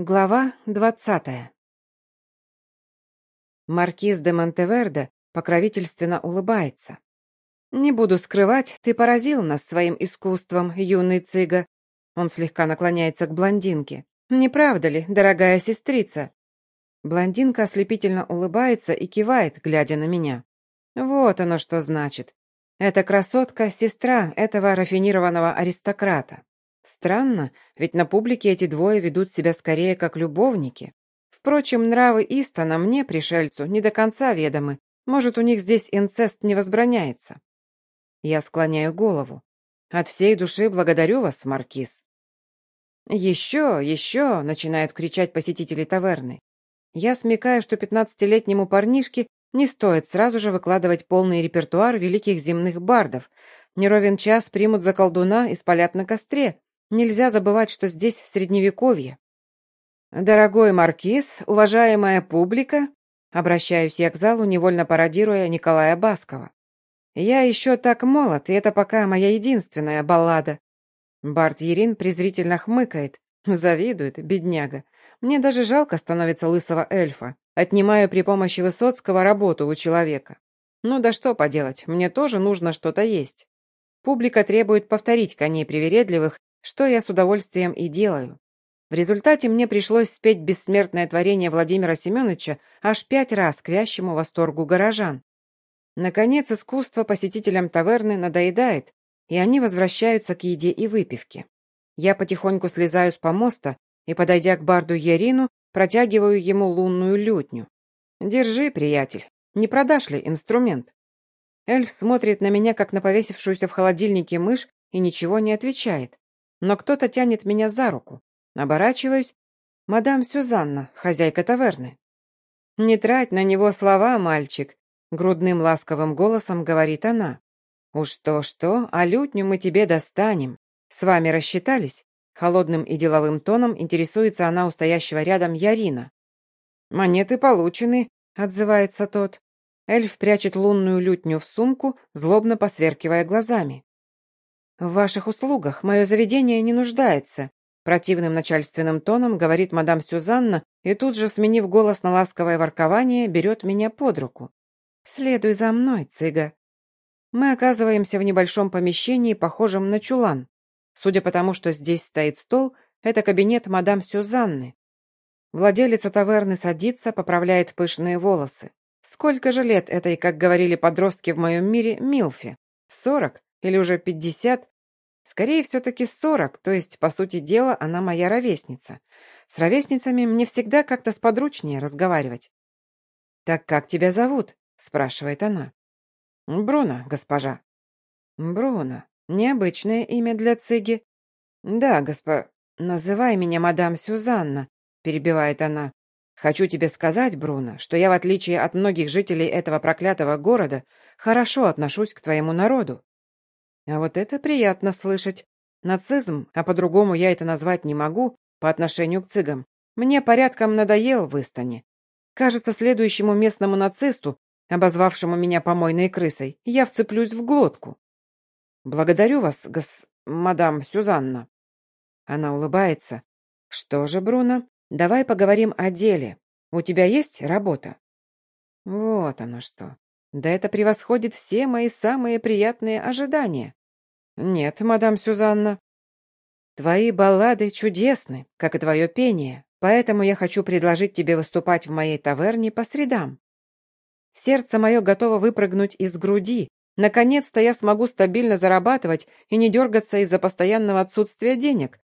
Глава двадцатая Маркиз де Монтеверде покровительственно улыбается. «Не буду скрывать, ты поразил нас своим искусством, юный цыга». Он слегка наклоняется к блондинке. «Не правда ли, дорогая сестрица?» Блондинка ослепительно улыбается и кивает, глядя на меня. «Вот оно что значит. Эта красотка — сестра этого рафинированного аристократа. Странно, ведь на публике эти двое ведут себя скорее как любовники. Впрочем, нравы Истона мне, пришельцу, не до конца ведомы. Может, у них здесь инцест не возбраняется. Я склоняю голову. От всей души благодарю вас, Маркиз. «Еще, еще!» — начинают кричать посетители таверны. Я смекаю, что пятнадцатилетнему парнишке не стоит сразу же выкладывать полный репертуар великих земных бардов. Неровен час примут за колдуна и спалят на костре, Нельзя забывать, что здесь средневековье. Дорогой маркиз, уважаемая публика, обращаюсь я к залу, невольно пародируя Николая Баскова. Я еще так молод, и это пока моя единственная баллада. Барт Ерин презрительно хмыкает, завидует, бедняга. Мне даже жалко становится лысого эльфа. Отнимаю при помощи Высоцкого работу у человека. Ну да что поделать, мне тоже нужно что-то есть. Публика требует повторить коней привередливых что я с удовольствием и делаю. В результате мне пришлось спеть бессмертное творение Владимира Семеновича аж пять раз к вящему восторгу горожан. Наконец, искусство посетителям таверны надоедает, и они возвращаются к еде и выпивке. Я потихоньку слезаю с помоста и, подойдя к барду Ярину, протягиваю ему лунную лютню. «Держи, приятель, не продашь ли инструмент?» Эльф смотрит на меня, как на повесившуюся в холодильнике мышь, и ничего не отвечает но кто-то тянет меня за руку. Оборачиваюсь. Мадам Сюзанна, хозяйка таверны. «Не трать на него слова, мальчик», — грудным ласковым голосом говорит она. «Уж то-что, а лютню мы тебе достанем. С вами рассчитались?» Холодным и деловым тоном интересуется она у стоящего рядом Ярина. «Монеты получены», — отзывается тот. Эльф прячет лунную лютню в сумку, злобно посверкивая глазами. «В ваших услугах мое заведение не нуждается», противным начальственным тоном говорит мадам Сюзанна и тут же, сменив голос на ласковое воркование, берет меня под руку. «Следуй за мной, цыга». Мы оказываемся в небольшом помещении, похожем на чулан. Судя по тому, что здесь стоит стол, это кабинет мадам Сюзанны. Владелица таверны садится, поправляет пышные волосы. Сколько же лет этой, как говорили подростки в моем мире, Милфе? Сорок? Или уже пятьдесят? Скорее, все-таки сорок, то есть, по сути дела, она моя ровесница. С ровесницами мне всегда как-то сподручнее разговаривать. «Так как тебя зовут?» — спрашивает она. «Бруно, госпожа». «Бруно. Необычное имя для цыги». «Да, госпо... Называй меня мадам Сюзанна», — перебивает она. «Хочу тебе сказать, Бруно, что я, в отличие от многих жителей этого проклятого города, хорошо отношусь к твоему народу. А вот это приятно слышать. Нацизм, а по-другому я это назвать не могу, по отношению к цыгам, мне порядком надоел в Истане. Кажется, следующему местному нацисту, обозвавшему меня помойной крысой, я вцеплюсь в глотку. Благодарю вас, гос... мадам Сюзанна. Она улыбается. Что же, Бруно, давай поговорим о деле. У тебя есть работа? Вот оно что. Да это превосходит все мои самые приятные ожидания. «Нет, мадам Сюзанна». «Твои баллады чудесны, как и твое пение, поэтому я хочу предложить тебе выступать в моей таверне по средам. Сердце мое готово выпрыгнуть из груди. Наконец-то я смогу стабильно зарабатывать и не дергаться из-за постоянного отсутствия денег.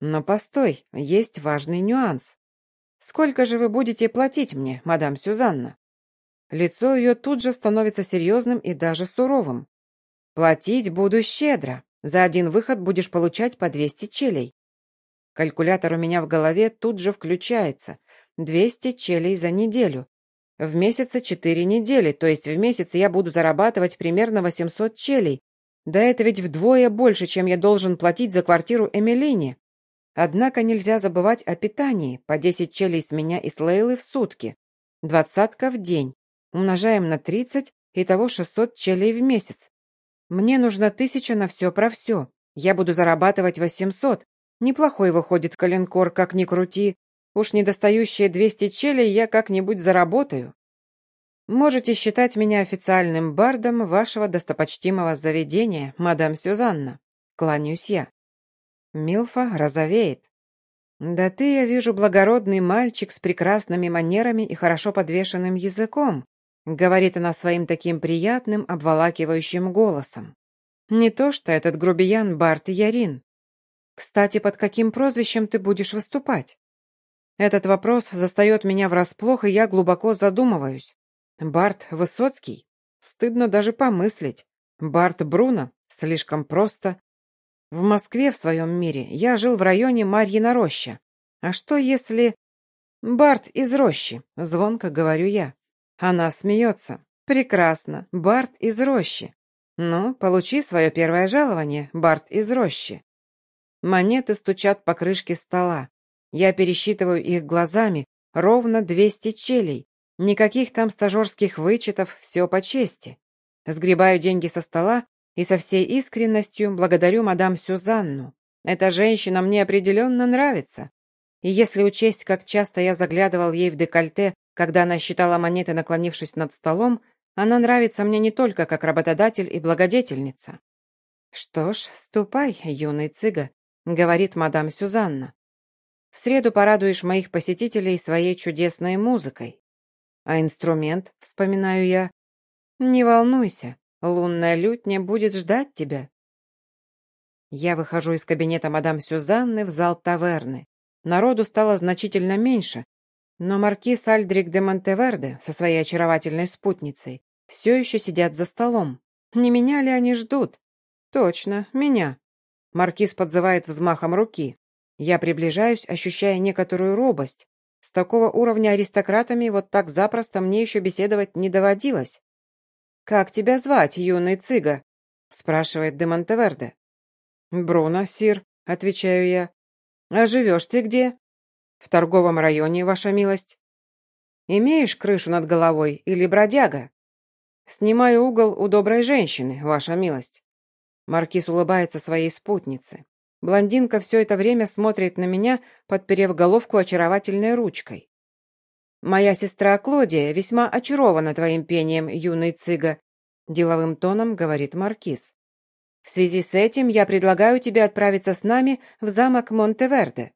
Но постой, есть важный нюанс. Сколько же вы будете платить мне, мадам Сюзанна?» Лицо ее тут же становится серьезным и даже суровым. Платить буду щедро. За один выход будешь получать по 200 челей. Калькулятор у меня в голове тут же включается. 200 челей за неделю. В месяце 4 недели, то есть в месяц я буду зарабатывать примерно 800 челей. Да это ведь вдвое больше, чем я должен платить за квартиру Эмилине. Однако нельзя забывать о питании. По 10 челей с меня и с Лейлы в сутки. Двадцатка в день. Умножаем на 30, итого 600 челей в месяц. Мне нужно тысяча на все про все. Я буду зарабатывать восемьсот. Неплохой выходит коленкор, как ни крути. Уж недостающие 200 челей я как-нибудь заработаю. Можете считать меня официальным бардом вашего достопочтимого заведения, мадам Сюзанна. Кланяюсь я. Милфа розовеет. «Да ты, я вижу, благородный мальчик с прекрасными манерами и хорошо подвешенным языком», говорит она своим таким приятным, обволакивающим голосом. «Не то что этот грубиян Барт Ярин. Кстати, под каким прозвищем ты будешь выступать?» Этот вопрос застает меня врасплох, и я глубоко задумываюсь. Барт Высоцкий? Стыдно даже помыслить. Барт Бруно? Слишком просто. В Москве в своем мире я жил в районе Марьина роща. А что если... Барт из рощи, звонко говорю я. Она смеется. Прекрасно, Барт из рощи. Ну, получи свое первое жалование, Барт из рощи. Монеты стучат по крышке стола. Я пересчитываю их глазами, ровно 200 челей. Никаких там стажерских вычетов, все по чести. Сгребаю деньги со стола и со всей искренностью благодарю мадам Сюзанну. Эта женщина мне определенно нравится. И если учесть, как часто я заглядывал ей в декольте, когда она считала монеты, наклонившись над столом, она нравится мне не только как работодатель и благодетельница. «Что ж, ступай, юный цыга», — говорит мадам Сюзанна. «В среду порадуешь моих посетителей своей чудесной музыкой». «А инструмент?» — вспоминаю я. «Не волнуйся, Лунная лютня будет ждать тебя. Я выхожу из кабинета мадам Сюзанны в зал таверны. Народу стало значительно меньше, но маркиз Альдрик де Монтеверде со своей очаровательной спутницей все еще сидят за столом. Не меня ли они ждут? Точно, меня. Маркиз подзывает взмахом руки. Я приближаюсь, ощущая некоторую робость. С такого уровня аристократами вот так запросто мне еще беседовать не доводилось. «Как тебя звать, юный цыга?» — спрашивает де Монтеверде. «Бруно, сир», — отвечаю я. «А живешь ты где?» «В торговом районе, ваша милость». «Имеешь крышу над головой или бродяга?» «Снимаю угол у доброй женщины, ваша милость». Маркиз улыбается своей спутнице. Блондинка все это время смотрит на меня, подперев головку очаровательной ручкой. «Моя сестра Клодия весьма очарована твоим пением, юный цыга», деловым тоном говорит Маркиз. «В связи с этим я предлагаю тебе отправиться с нами в замок Монтеверде».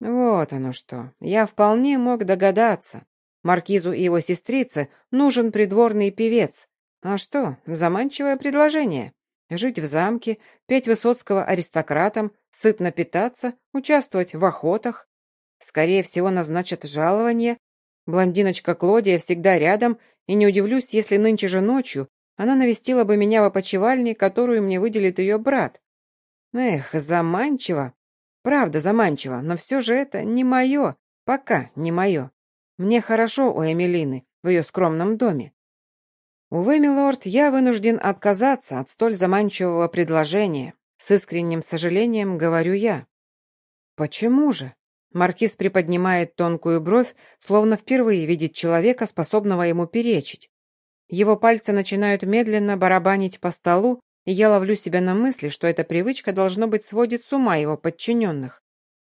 Вот оно что. Я вполне мог догадаться. Маркизу и его сестрице нужен придворный певец. А что, заманчивое предложение. Жить в замке, петь Высоцкого аристократам, сытно питаться, участвовать в охотах. Скорее всего, назначат жалование, Блондиночка Клодия всегда рядом, и не удивлюсь, если нынче же ночью она навестила бы меня в опочивальне, которую мне выделит ее брат. Эх, заманчиво. Правда заманчиво, но все же это не мое, пока не мое. Мне хорошо у Эмилины, в ее скромном доме. Увы, милорд, я вынужден отказаться от столь заманчивого предложения. С искренним сожалением говорю я. Почему же? Маркиз приподнимает тонкую бровь, словно впервые видит человека, способного ему перечить. Его пальцы начинают медленно барабанить по столу, я ловлю себя на мысли, что эта привычка, должно быть, сводит с ума его подчиненных.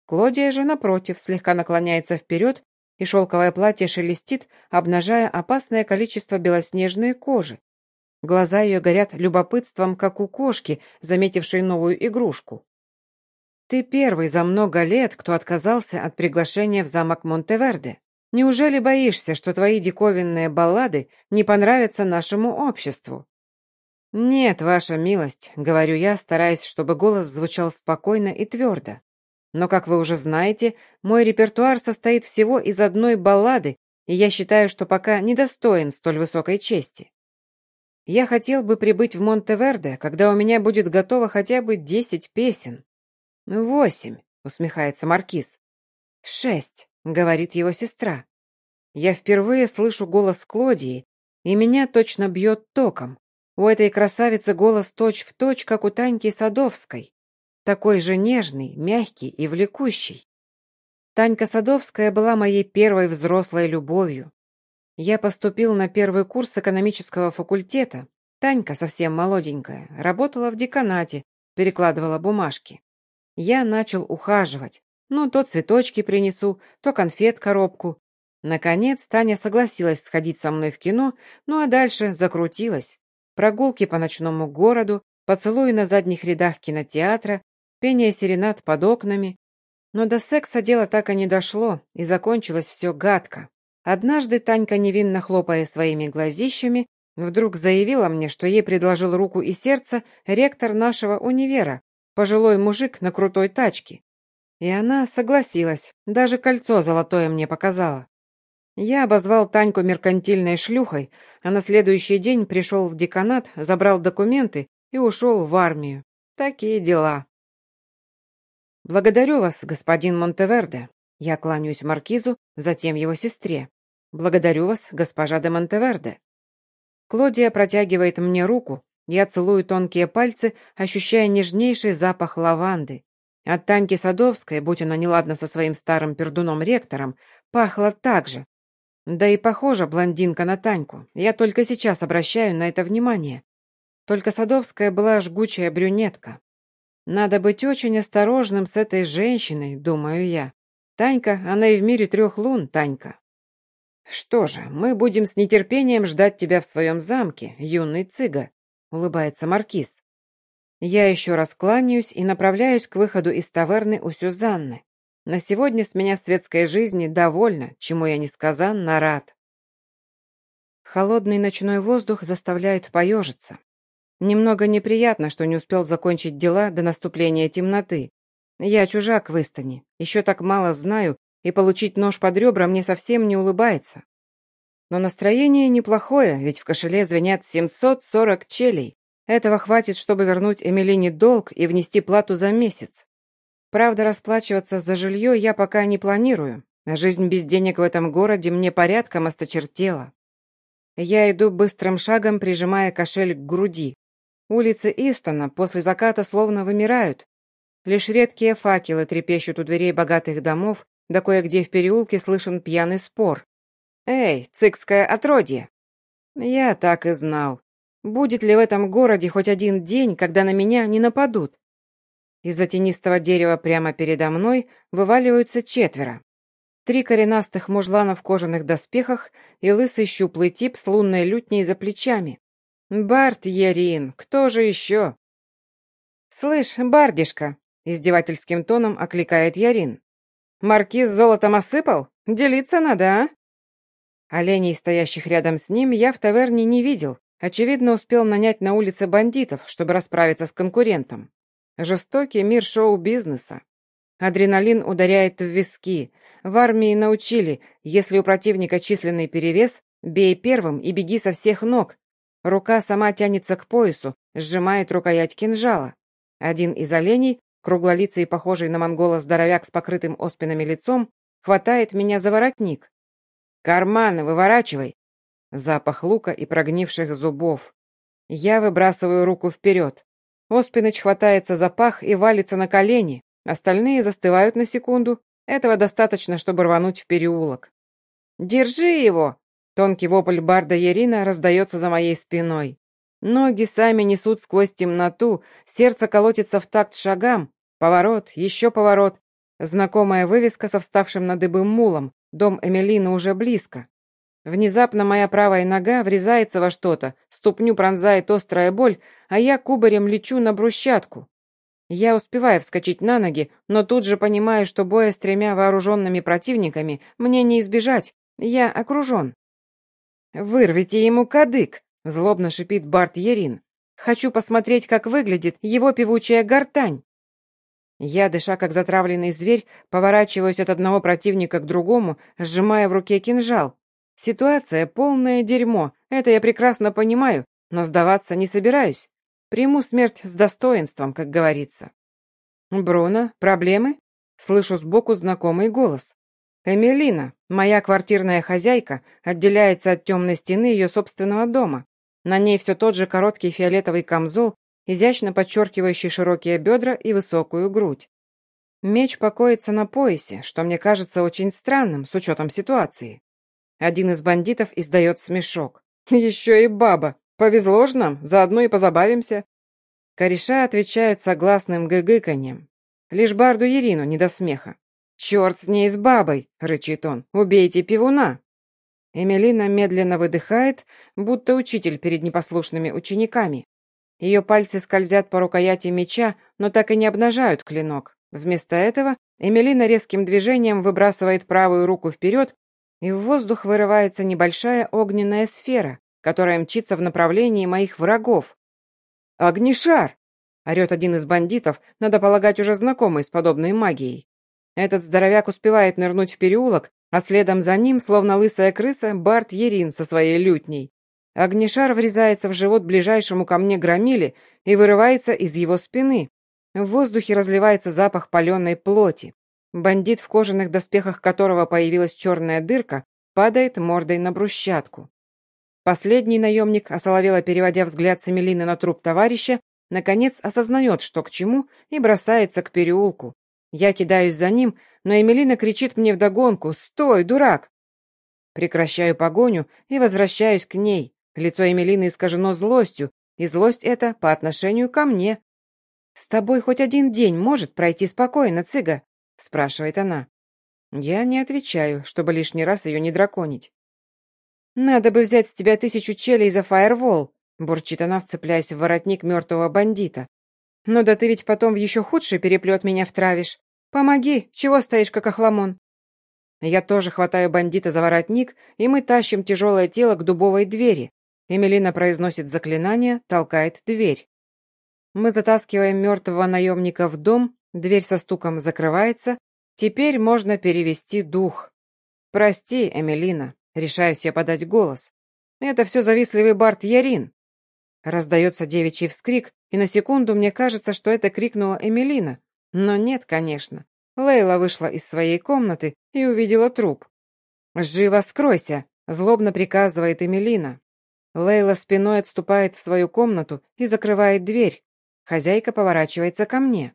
Клодия же, напротив, слегка наклоняется вперед, и шелковое платье шелестит, обнажая опасное количество белоснежной кожи. Глаза ее горят любопытством, как у кошки, заметившей новую игрушку. Ты первый за много лет, кто отказался от приглашения в замок Монтеверде. Неужели боишься, что твои диковинные баллады не понравятся нашему обществу? Нет, ваша милость, говорю я, стараясь, чтобы голос звучал спокойно и твердо. Но, как вы уже знаете, мой репертуар состоит всего из одной баллады, и я считаю, что пока недостоин столь высокой чести. Я хотел бы прибыть в Монтеверде, когда у меня будет готово хотя бы десять песен. «Восемь», — усмехается Маркиз. «Шесть», — говорит его сестра. Я впервые слышу голос Клодии, и меня точно бьет током. У этой красавицы голос точь-в-точь, точь, как у Таньки Садовской. Такой же нежный, мягкий и влекущий. Танька Садовская была моей первой взрослой любовью. Я поступил на первый курс экономического факультета. Танька, совсем молоденькая, работала в деканате, перекладывала бумажки. Я начал ухаживать. Ну, то цветочки принесу, то конфет коробку. Наконец, Таня согласилась сходить со мной в кино, ну а дальше закрутилась. Прогулки по ночному городу, поцелуи на задних рядах кинотеатра, пение серенад под окнами. Но до секса дело так и не дошло, и закончилось все гадко. Однажды Танька, невинно хлопая своими глазищами, вдруг заявила мне, что ей предложил руку и сердце ректор нашего универа, пожилой мужик на крутой тачке. И она согласилась, даже кольцо золотое мне показала. Я обозвал Таньку меркантильной шлюхой, а на следующий день пришел в деканат, забрал документы и ушел в армию. Такие дела. «Благодарю вас, господин Монтеверде». Я кланяюсь маркизу, затем его сестре. «Благодарю вас, госпожа де Монтеверде». Клодия протягивает мне руку, я целую тонкие пальцы, ощущая нежнейший запах лаванды. От Таньки Садовской, будь она неладна со своим старым пердуном-ректором, пахло так же. Да и похожа блондинка на Таньку, я только сейчас обращаю на это внимание. Только Садовская была жгучая брюнетка. Надо быть очень осторожным с этой женщиной, думаю я. Танька, она и в мире трех лун, Танька. Что же, мы будем с нетерпением ждать тебя в своем замке, юный цыга, улыбается Маркиз. Я еще раз кланяюсь и направляюсь к выходу из таверны у Сюзанны. На сегодня с меня светской жизни довольно, чему я несказанно рад. Холодный ночной воздух заставляет поежиться. Немного неприятно, что не успел закончить дела до наступления темноты. Я чужак в Истане, еще так мало знаю, и получить нож под ребра мне совсем не улыбается. Но настроение неплохое, ведь в кошеле звенят 740 челей. Этого хватит, чтобы вернуть Эмилине долг и внести плату за месяц. Правда, расплачиваться за жилье я пока не планирую. Жизнь без денег в этом городе мне порядком осточертела. Я иду быстрым шагом, прижимая кошель к груди. Улицы Истона после заката словно вымирают. Лишь редкие факелы трепещут у дверей богатых домов, да кое-где в переулке слышен пьяный спор. «Эй, цикское отродье!» Я так и знал. Будет ли в этом городе хоть один день, когда на меня не нападут? Из-за тенистого дерева прямо передо мной вываливаются четверо. Три коренастых мужлана в кожаных доспехах и лысый щуплый тип с лунной лютней за плечами. «Барт Ярин, кто же еще?» «Слышь, бардишка!» — издевательским тоном окликает Ярин. «Маркиз золотом осыпал? Делиться надо, а?» Оленей, стоящих рядом с ним, я в таверне не видел. Очевидно, успел нанять на улице бандитов, чтобы расправиться с конкурентом. Жестокий мир шоу-бизнеса. Адреналин ударяет в виски. В армии научили, если у противника численный перевес, бей первым и беги со всех ног, Рука сама тянется к поясу, сжимает рукоять кинжала. Один из оленей, круглолицый и похожий на монгола здоровяк с покрытым оспинами лицом, хватает меня за воротник. «Карманы выворачивай!» Запах лука и прогнивших зубов. Я выбрасываю руку вперед. Оспиныч хватается за пах и валится на колени. Остальные застывают на секунду. Этого достаточно, чтобы рвануть в переулок. «Держи его!» Тонкий вопль барда Ярина раздается за моей спиной. Ноги сами несут сквозь темноту, сердце колотится в такт шагам. Поворот, еще поворот. Знакомая вывеска со вставшим на дыбы мулом. Дом Эмилина уже близко. Внезапно моя правая нога врезается во что-то, ступню пронзает острая боль, а я кубарем лечу на брусчатку. Я успеваю вскочить на ноги, но тут же понимаю, что боя с тремя вооруженными противниками мне не избежать, я окружен. «Вырвите ему кадык!» — злобно шипит Барт Ерин. «Хочу посмотреть, как выглядит его певучая гортань!» Я, дыша как затравленный зверь, поворачиваюсь от одного противника к другому, сжимая в руке кинжал. Ситуация полное дерьмо, это я прекрасно понимаю, но сдаваться не собираюсь. Приму смерть с достоинством, как говорится. «Бруно, проблемы?» Слышу сбоку знакомый голос. Эмилина, моя квартирная хозяйка, отделяется от темной стены ее собственного дома. На ней все тот же короткий фиолетовый камзол, изящно подчеркивающий широкие бедра и высокую грудь. Меч покоится на поясе, что мне кажется очень странным с учетом ситуации. Один из бандитов издает смешок. «Еще и баба! Повезло ж нам, заодно и позабавимся!» Кореша отвечают согласным гыгыканьем. Лишь барду Ирину не до смеха. «Черт с ней с бабой!» — рычит он. «Убейте пивуна!» Эмилина медленно выдыхает, будто учитель перед непослушными учениками. Ее пальцы скользят по рукояти меча, но так и не обнажают клинок. Вместо этого Эмилина резким движением выбрасывает правую руку вперед, и в воздух вырывается небольшая огненная сфера, которая мчится в направлении моих врагов. «Огнишар!» — орет один из бандитов, надо полагать, уже знакомый с подобной магией. Этот здоровяк успевает нырнуть в переулок, а следом за ним, словно лысая крыса, Барт Ерин со своей лютней. Огнишар врезается в живот ближайшему ко мне громиле и вырывается из его спины. В воздухе разливается запах паленой плоти. Бандит, в кожаных доспехах которого появилась черная дырка, падает мордой на брусчатку. Последний наемник, осоловело переводя взгляд с Эмилины на труп товарища, наконец осознает, что к чему, и бросается к переулку. Я кидаюсь за ним, но Эмилина кричит мне вдогонку «Стой, дурак!». Прекращаю погоню и возвращаюсь к ней. Лицо Эмилины искажено злостью, и злость эта по отношению ко мне. «С тобой хоть один день может пройти спокойно, цыга?» — спрашивает она. Я не отвечаю, чтобы лишний раз ее не драконить. «Надо бы взять с тебя тысячу челей за фаервол», — бурчит она, вцепляясь в воротник мертвого бандита. «Ну да ты ведь потом в еще худший переплет меня втравишь. Помоги, чего стоишь, как охламон?» Я тоже хватаю бандита за воротник, и мы тащим тяжелое тело к дубовой двери. Эмилина произносит заклинание, толкает дверь. Мы затаскиваем мертвого наемника в дом, дверь со стуком закрывается. Теперь можно перевести дух. «Прости, Эмилина», — решаюсь я подать голос. «Это все завистливый Барт Ярин». Раздается девичий вскрик, и на секунду мне кажется, что это крикнула Эмилина. Но нет, конечно. Лейла вышла из своей комнаты и увидела труп. «Живо скройся!» — злобно приказывает Эмилина. Лейла спиной отступает в свою комнату и закрывает дверь. Хозяйка поворачивается ко мне.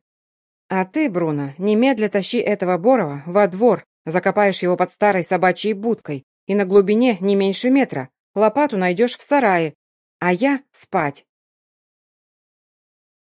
«А ты, Бруно, немедля тащи этого Борова во двор, закопаешь его под старой собачьей будкой, и на глубине не меньше метра. Лопату найдешь в сарае. А я спать.